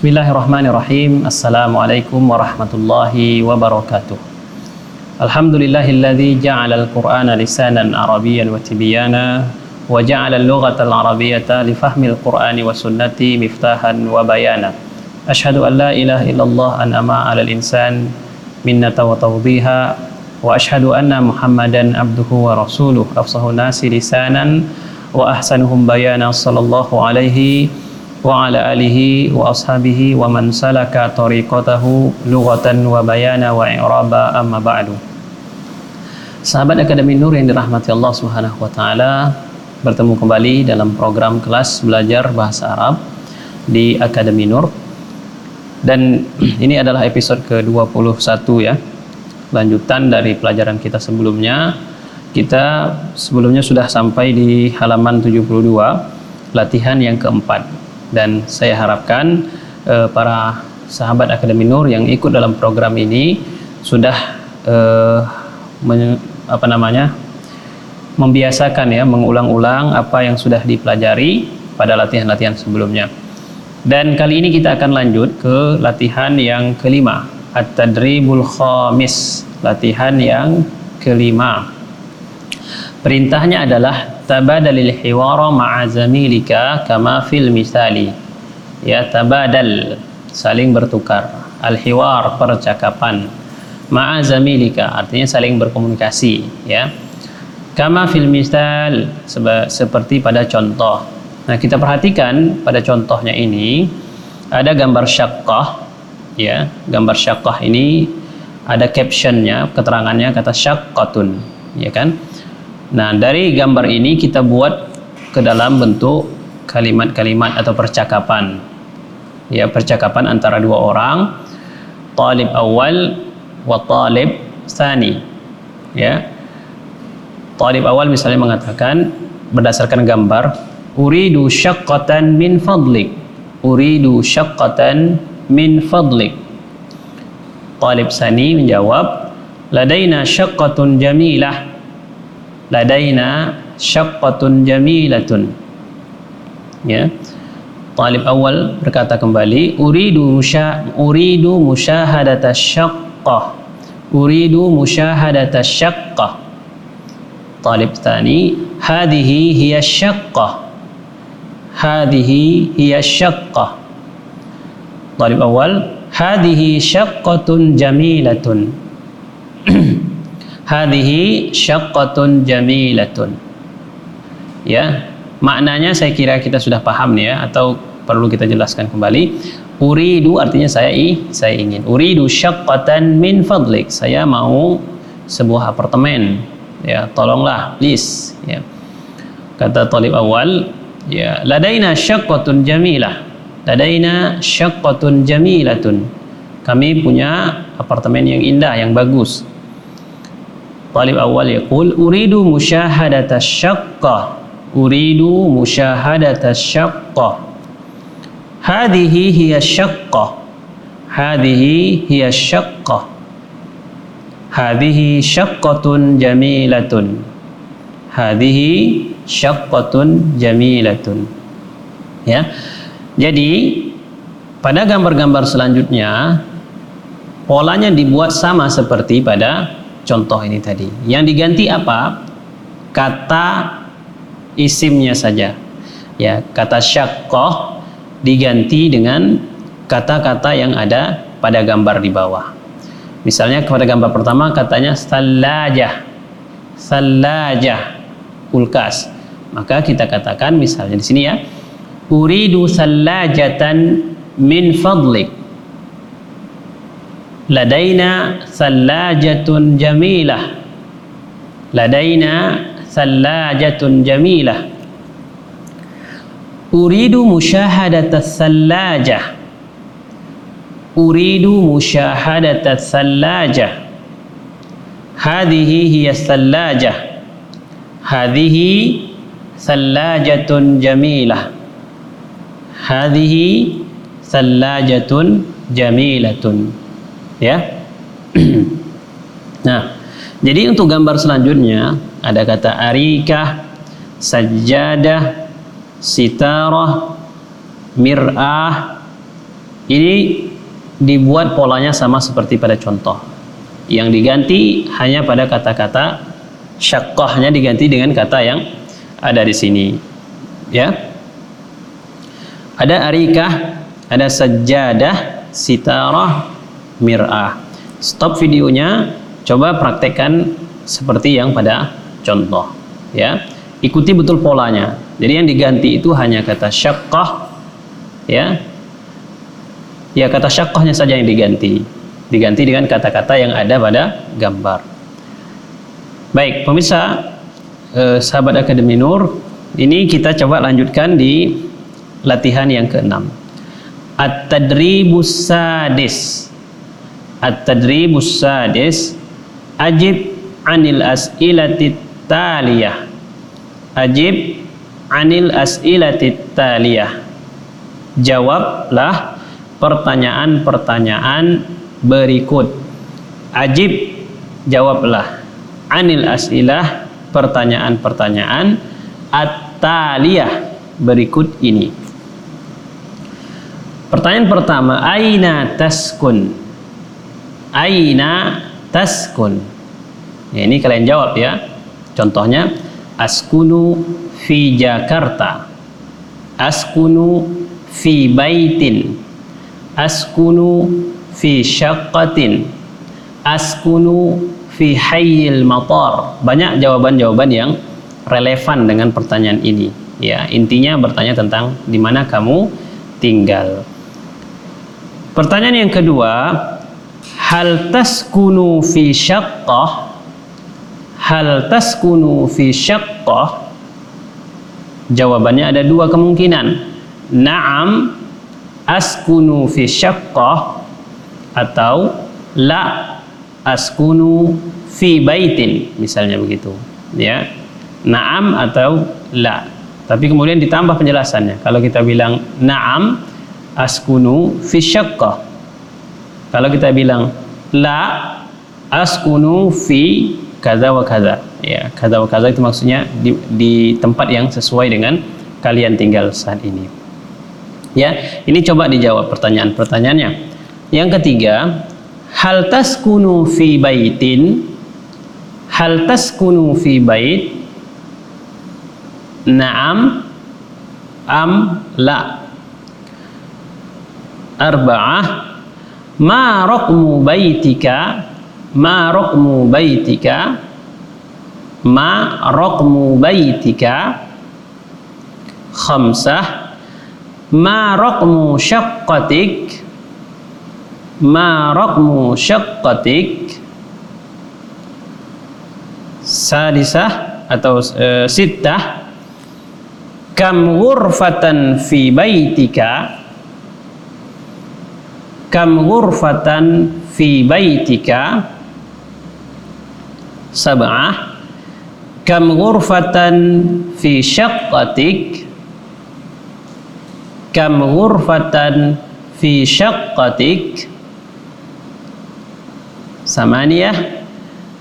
بسم الله الرحمن الرحيم السلام عليكم ورحمة الله وبركاته الحمد لله الذي جعل القرآن لسانا عربيا وتبيانا وجعل اللغة العربية لفهم القرآن والسنة مفتاحا وبيانا أشهد أن لا إله إلا الله أن أما على الإنسان منة وتوضيها وأشهد أن محمدا عبده ورسوله أفصح الناس لسانا وأحسنهم بيانا صلى الله عليه وسلم ala alihi wa ashabihi wa man salaka tariqatahu lughatan wa bayana wa i'raba amma ba'du. Sahabat Akademi Nur yang dirahmati Allah Subhanahu wa taala, bertemu kembali dalam program kelas belajar bahasa Arab di Akademi Nur. Dan ini adalah episode ke-21 ya. Lanjutan dari pelajaran kita sebelumnya. Kita sebelumnya sudah sampai di halaman 72, latihan yang keempat dan saya harapkan uh, para sahabat Akademi Nur yang ikut dalam program ini sudah uh, men, apa namanya membiasakan ya mengulang-ulang apa yang sudah dipelajari pada latihan-latihan sebelumnya. Dan kali ini kita akan lanjut ke latihan yang kelima, At-Tadribul Khamis, latihan yang kelima. Perintahnya adalah tabadalil hiwara ma'a zamilika kama fil misali. Ya, tabadal saling bertukar. Al hiwar percakapan. Ma'a zamilika artinya saling berkomunikasi, ya. Kama fil misal seperti pada contoh. Nah, kita perhatikan pada contohnya ini ada gambar syaqqah, ya. Gambar syaqqah ini ada captionnya, keterangannya kata syaqqatun, ya kan? Nah, dari gambar ini kita buat ke dalam bentuk kalimat-kalimat atau percakapan. Ya, percakapan antara dua orang, talib awal wa talib sani. Ya. Talib awal misalnya mengatakan berdasarkan gambar, uridu syaqqatan min fadlik. Uridu syaqqatan min fadlik. Talib sani menjawab, ladaina syaqqatun jamilah ladaina syaqqatun jamilatun ya. Talib awal berkata kembali uridu musya uridu musyahadata syaqqah. Uridu musyahadata syaqqah. Talib tani hadhihi hiya syaqqah. Hadhihi hiya syaqqah. Talib awal hadhihi syaqqatun jamilatun hadhihi syaqqatun jamilatun. Ya, maknanya saya kira kita sudah paham nih ya atau perlu kita jelaskan kembali. Uridu artinya saya i, saya ingin. Uridu syaqqatan min fadlik. Saya mau sebuah apartemen. Ya, tolonglah please ya. Kata talib awal, ya, ladaina syaqqatun jamilah. Ladaina syaqqatun jamilatun. Kami punya apartemen yang indah, yang bagus. Talib awal yaqul uridu musyahadata syaqqa. Uridu musyahadata syaqqa. Hadhihi hiya syaqqa. Hadhihi hiya syaqqa. Hadhihi syaqqatun jamilatun. Hadhihi syaqqatun jamilatun. Ya. Jadi pada gambar-gambar selanjutnya polanya dibuat sama seperti pada contoh ini tadi. Yang diganti apa? Kata isimnya saja. Ya, kata syaqqah diganti dengan kata-kata yang ada pada gambar di bawah. Misalnya pada gambar pertama katanya salajah. Salajah kulkas. Maka kita katakan misalnya di sini ya, uridu salajatan min fadlik ladaina thalajatun jamilah ladaina thalajatun jamilah uridu musyahadata thalajah uridu musyahadata thalajah hadhihi hiya thalajah hadhihi thalajatun jamilah hadhihi thalajatun jamilatun ya. nah, jadi untuk gambar selanjutnya ada kata arikah, sajadah, sitarah, mir'ah, Ini dibuat polanya sama seperti pada contoh. Yang diganti hanya pada kata-kata syaqqahnya diganti dengan kata yang ada di sini. Ya. Ada arikah, ada sajadah, sitarah, mir'ah. Stop videonya, coba praktekkan seperti yang pada contoh, ya. Ikuti betul polanya. Jadi yang diganti itu hanya kata syaqqah ya ya kata syakohnya saja yang diganti diganti dengan kata-kata yang ada pada gambar baik pemirsa eh, sahabat Akademi Nur ini kita coba lanjutkan di latihan yang keenam At-tadribus sadis At-tadribus sadis Ajib anil as'ilati taliyah Ajib anil as'ilati taliyah Jawablah pertanyaan-pertanyaan berikut. Ajib, jawablah. Anil as'ilah, pertanyaan-pertanyaan at-taliyah berikut ini. Pertanyaan pertama, aina taskun? Aina taskun? Ya, ini kalian jawab ya. Contohnya, askunu fi Jakarta. Askunu fi baitin askunu fi syaqqatin askunu fi hayyil matar banyak jawaban-jawaban yang relevan dengan pertanyaan ini ya intinya bertanya tentang di mana kamu tinggal pertanyaan yang kedua hal taskunu fi syaqqah? Hal taskunu fi syaqqah? Jawabannya ada dua kemungkinan. Na'am askunu fi syaqqah atau la askunu fi baitin. Misalnya begitu ya. Na'am atau la. Tapi kemudian ditambah penjelasannya. Kalau kita bilang na'am askunu fi syaqqah kalau kita bilang la askunu fi kaza wa kaza ya kaza wa kaza itu maksudnya di, di tempat yang sesuai dengan kalian tinggal saat ini Ya, ini coba dijawab pertanyaan-pertanyaannya. Yang ketiga, hal taskunu fi baitin? Hal taskunu fi bait? Naam am la. Arba'ah ma raqmu baitika? Ma raqmu baitika? Ma raqmu baitika? Khamsah ma raqmu syaqqatik ma raqmu syaqqatik sadisah atau e, sittah kam ghurfatan fi baitika kam ghurfatan fi baitika? Sab'ah. Kam ghurfatan fi syaqqatik? Kam ghurfatan fi syaqqatik? Samaniyah.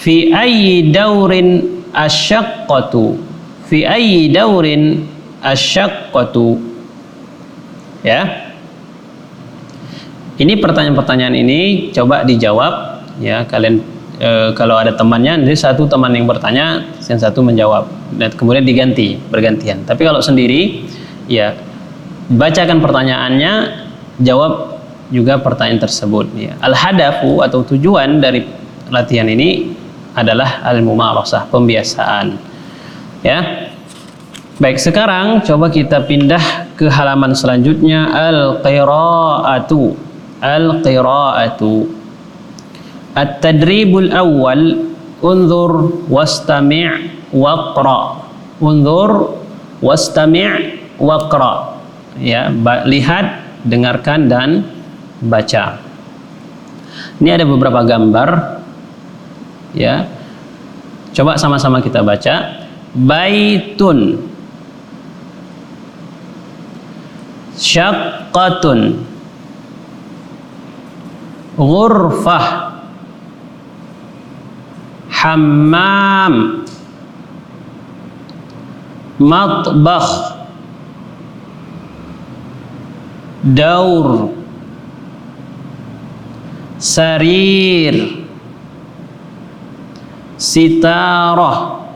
Fi ayyi daurin asyaqqatu? Fi ayyi daurin asyaqqatu? Ya ini pertanyaan-pertanyaan ini coba dijawab ya kalian e, kalau ada temannya jadi satu teman yang bertanya yang satu menjawab dan kemudian diganti bergantian tapi kalau sendiri ya bacakan pertanyaannya, jawab juga pertanyaan tersebut. Ya. Al-hadafu atau tujuan dari latihan ini adalah al-mumarasah, pembiasaan. Ya. Baik, sekarang coba kita pindah ke halaman selanjutnya al-qira'atu. Al-qira'atu. At-tadribul awal unzur wastami' waqra. Unzur wastami' waqra ya lihat dengarkan dan baca. Ini ada beberapa gambar. Ya coba sama-sama kita baca. Baitun. Syaqqatun ghurfah. Hammam. Matbakh. Daur. Sarir. Sitarah.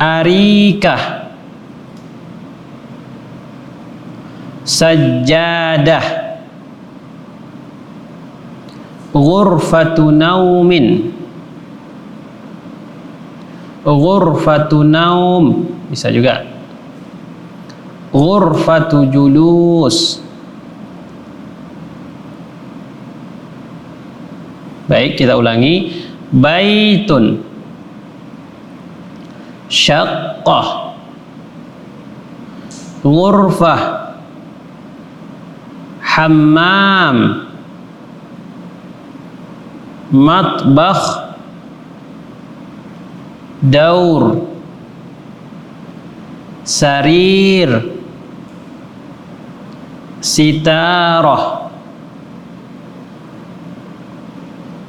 Arikah. Sajjadah ghurfatu naumin. Ghurfatu naum. Bisa juga. Ghurfatu julus. Baik kita ulangi. Baitun. Syaqqah. Ghurfah. Hammam matbakh daur sarir sitarah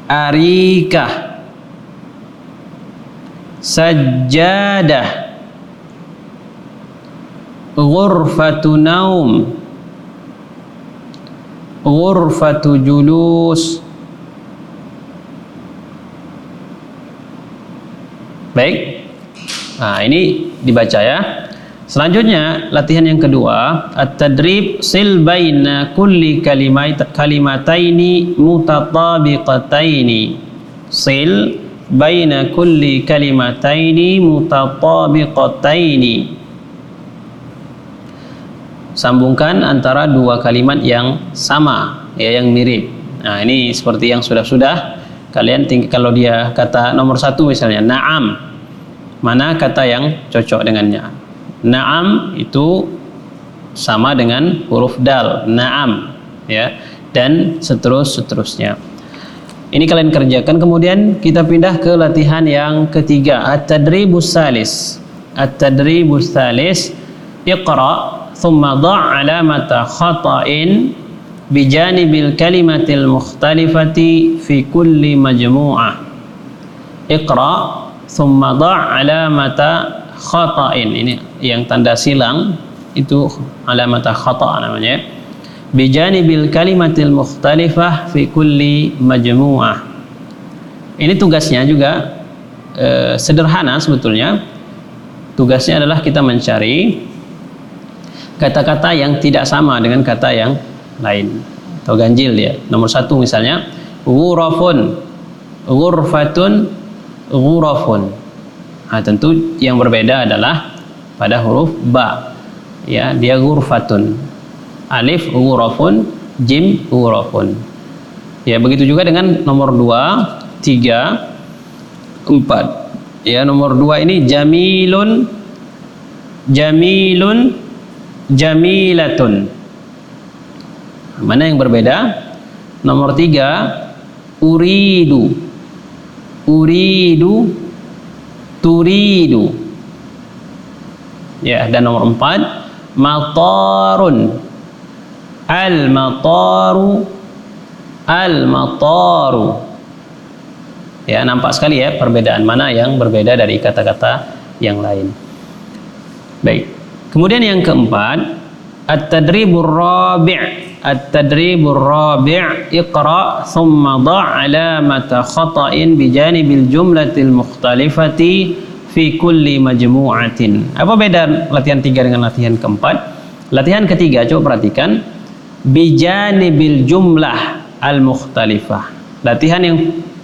arikah sajjadah ghurfatu naum ghurfatu julus baik. Nah ini dibaca ya. Selanjutnya latihan yang kedua at-tadrib sil baina kulli kalimat kalimataini mutatabiqataini. Sil baina kulli kalimataini mutatabiqataini. Sambungkan antara dua kalimat yang sama ya yang mirip. Nah ini seperti yang sudah-sudah kalian kalau dia kata nomor satu misalnya naam mana kata yang cocok dengannya? Naam itu sama dengan huruf dal. Naam ya. Dan seterus seterusnya ini kalian kerjakan. Kemudian kita pindah ke latihan yang ketiga. At-tadribus salis. At-tadribus salis. Iqra thumma dha' alamata khata'in bijanibil kalimatil mukhtalifati fi kulli majmu'ah. Iqra thumma alamata khata'in. Ini yang tanda silang itu alamata khata' namanya bijanibil kalimatil mukhtalifah fi kulli majmu'ah. Ini tugasnya juga e, sederhana sebetulnya. Tugasnya adalah kita mencari kata-kata yang tidak sama dengan kata yang lain atau ganjil ya. Nomor satu misalnya ghurafun, ghurfatun, ghurafun. Nah, tentu yang berbeda adalah pada huruf ba. Ya, dia ghurfatun. Alif ghurafun jim ghurafun. Ya begitu juga dengan nomor 2 3 4 ya nomor 2 ini jamilun jamilun jamilatun. Mana yang berbeda? Nomor 3 uridu uridu turidu. Ya dan nomor 4 matarun. Al-mataru al-mataru. Ya nampak sekali ya perbedaan mana yang berbeda dari kata-kata yang lain. Baik. Kemudian yang keempat at-tadribur rabi' at-tadribur rabi' iqra thumma dha' alamata khata'in bijanibil jumlatil mukhtalifati fi kulli majmu'atin. Apa beda latihan tiga dengan latihan keempat? Latihan ketiga coba perhatikan. Bijanibil jumlah al mukhtalifah latihan yang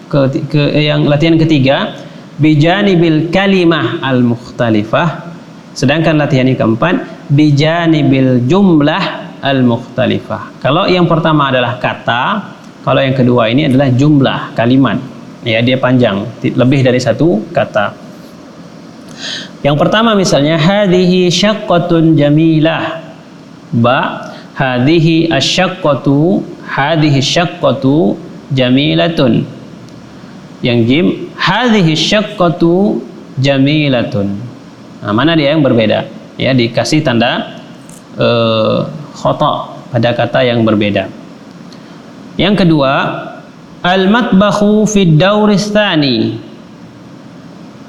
ke, ke yang latihan ketiga bijanibil kalimah al mukhtalifah sedangkan latihan yang keempat bijanibil jumlah al mukhtalifah kalau yang pertama adalah kata kalau yang kedua ini adalah jumlah kalimat. Ya dia panjang lebih dari satu kata. Yang pertama misalnya hadhihi syaqqatun jamilah. Ba hadhihi asyaqqatu hadhihi syaqqatu jamilatun. Yang jim hadhihi syaqqatu jamilatun. Nah, mana dia yang berbeda ya dikasih tanda uh, khata pada kata yang berbeda. Yang kedua al matbakhu fi dauristani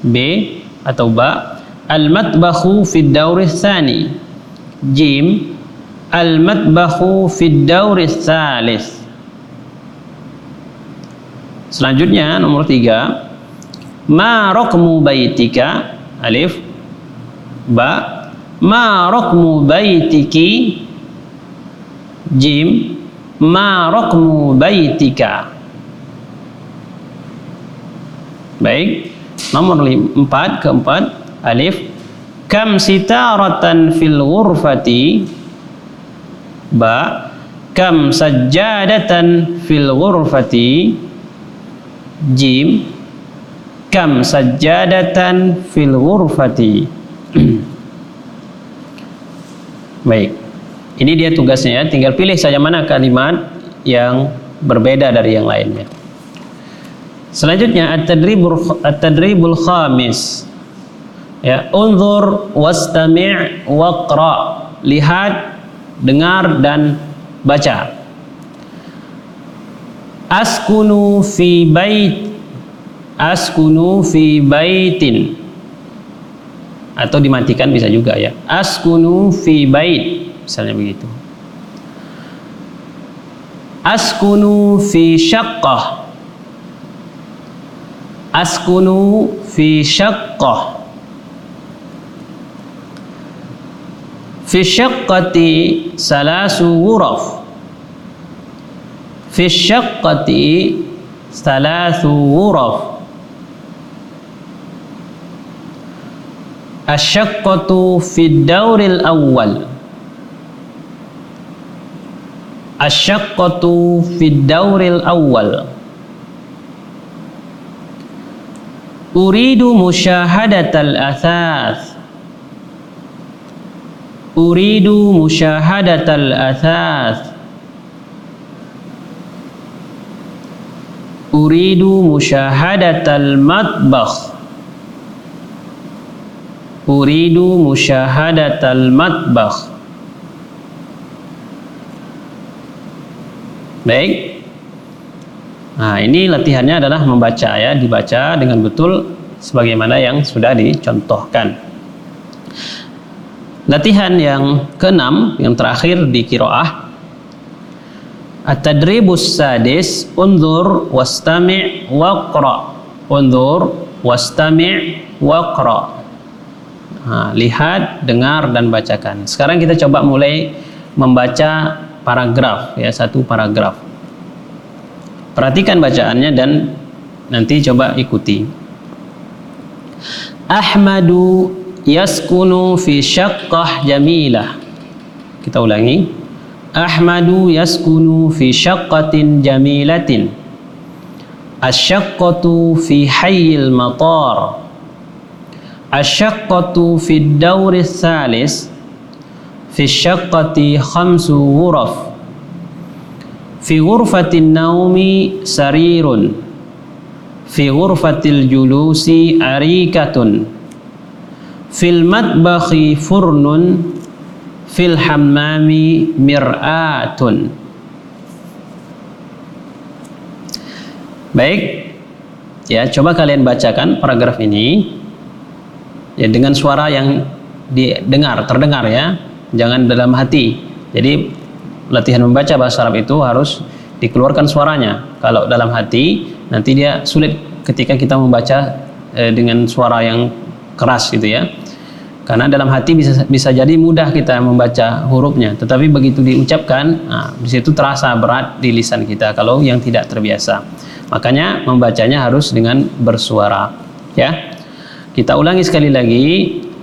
b atau ba al matbakhu fi dauristani jim Al-matbakhu fid dawri thalith. Selanjutnya nomor tiga Ma rokmu baitika Alif Ba Ma rokmu baitiki? Jim Ma rokmu baitika? Baik Nomor empat keempat Alif. Kam sitaratan fil ghurfati? Ba. Kam sajjadatan fil ghurfati? Jim. Kam sajjadatan fil ghurfati Baik. Ini dia tugasnya ya. Tinggal pilih saja mana kalimat yang berbeda dari yang lainnya. Selanjutnya At-tadribul at-tadribul khamis. Ya, unzur wastami' waqra. Lihat dengar dan baca. Askunu fi bait askunu fi baitin atau dimatikan bisa juga ya. Askunu fi bait. Misalnya begitu. Askunu fi syaqqah. Askunu fi syaqqah. Fi syaqqati salasu wuraf. fi syaqqati salasu wuraf. الشقة في الدور الأول. الشقة في الدور الأول. أريد مشاهدة الأثاث. Uridu musyahadatal athath Uridu musyahadatal matbakh Uridu musyahadatal matbakh Baik Nah ini latihannya adalah membaca ya Dibaca dengan betul Sebagaimana yang sudah dicontohkan Latihan yang keenam, yang terakhir di kiroah. At-tadribus sadis, unzur wastami' waqra. Unzur wastami' waqra. Lihat, dengar dan bacakan. Sekarang kita coba mulai membaca paragraf ya, satu paragraf. Perhatikan bacaannya dan nanti coba ikuti. Ahmadu yaskunu fi syaqqah jamilah kita ulangi Ahmadu yaskunu fi syaqqatin jamilatin asyaqqatu fi hayyil matar asyaqqatu fi dawri thalis fi khamsu fi naumi sarirun fi julusi arikatun fil matbakhi furnun fil hammami mir'atun. Baik ya coba kalian bacakan paragraf ini ya dengan suara yang didengar terdengar ya. Jangan dalam hati. Jadi latihan membaca bahasa Arab itu harus dikeluarkan suaranya. Kalau dalam hati nanti dia sulit ketika kita membaca eh, dengan suara yang keras gitu ya. Karena dalam hati bisa bisa jadi mudah kita membaca hurufnya, tetapi begitu diucapkan, nah, di situ terasa berat di lisan kita kalau yang tidak terbiasa. Makanya membacanya harus dengan bersuara, ya. Kita ulangi sekali lagi.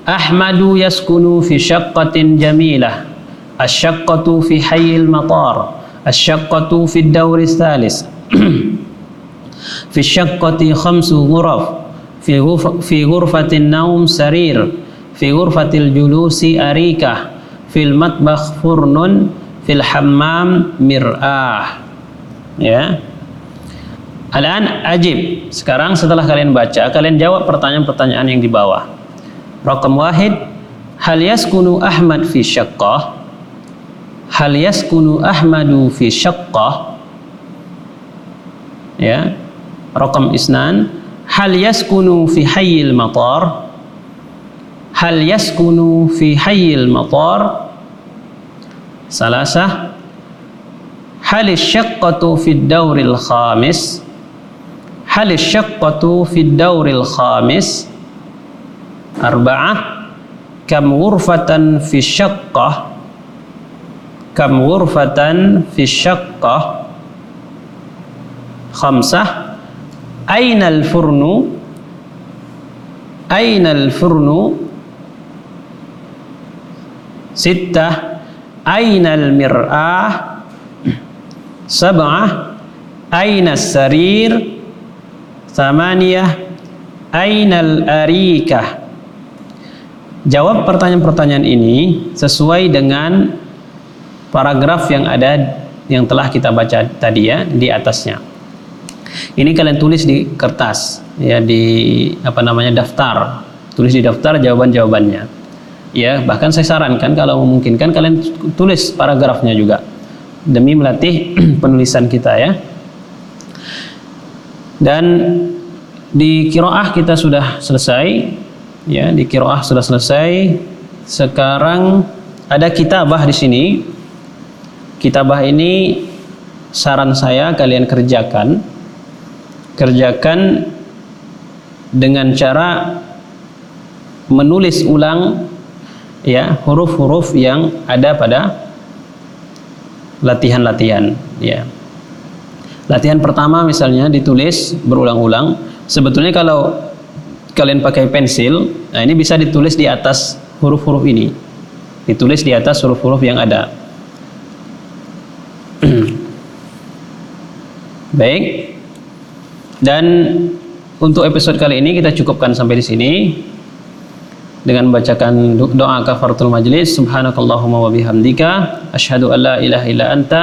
Ahmadu yaskunu fi syaqqatin jamilah. Asyaqqatu fi hayyil matar. Asyaqqatu fi dawri thalis. fi syaqqati khamsu ghuraf. Fi ghurfatin naum sarir fi ghurfatil julusi arikah fil matbakh furnun fil hammam mir'ah ya Alan ajib. Sekarang setelah kalian baca, kalian jawab pertanyaan-pertanyaan yang di bawah. Rakam wahid, hal yaskunu Ahmad fi syaqqah? Hal yaskunu Ahmadu fi syaqqah? Ya. Rakam isnan, hal yaskunu fi hayyil matar? hal yaskunu fi hayyil matar salasah hal syaqqatu fid dauril khamis hal syaqqatu fid dauril khamis arba'ah kam ghurfatan fi syaqqah kam ghurfatan fi syaqqah khamsah aina al furnu aina al furnu sittah aina al mir'ah sab'ah aina sarir samaniyah aina al arikah jawab pertanyaan-pertanyaan ini sesuai dengan paragraf yang ada yang telah kita baca tadi ya di atasnya. Ini kalian tulis di kertas ya di apa namanya daftar. Tulis di daftar jawaban-jawabannya. Ya bahkan saya sarankan kalau memungkinkan kalian tulis paragrafnya juga. Demi melatih penulisan kita ya dan di kiroah kita sudah selesai. Ya di kiroah sudah selesai. Sekarang ada kitabah di sini. Kitabah ini saran saya kalian kerjakan. Kerjakan dengan cara menulis ulang ya huruf-huruf yang ada pada latihan-latihan ya. Latihan pertama misalnya ditulis berulang-ulang. Sebetulnya kalau kalian pakai pensil, nah ini bisa ditulis di atas huruf-huruf ini. Ditulis di atas huruf-huruf yang ada. Baik. Dan untuk episode kali ini kita cukupkan sampai di sini dengan membacakan doa kafaratul majlis subhanakallahumma wa bihamdika asyhadu an la ilaha illa anta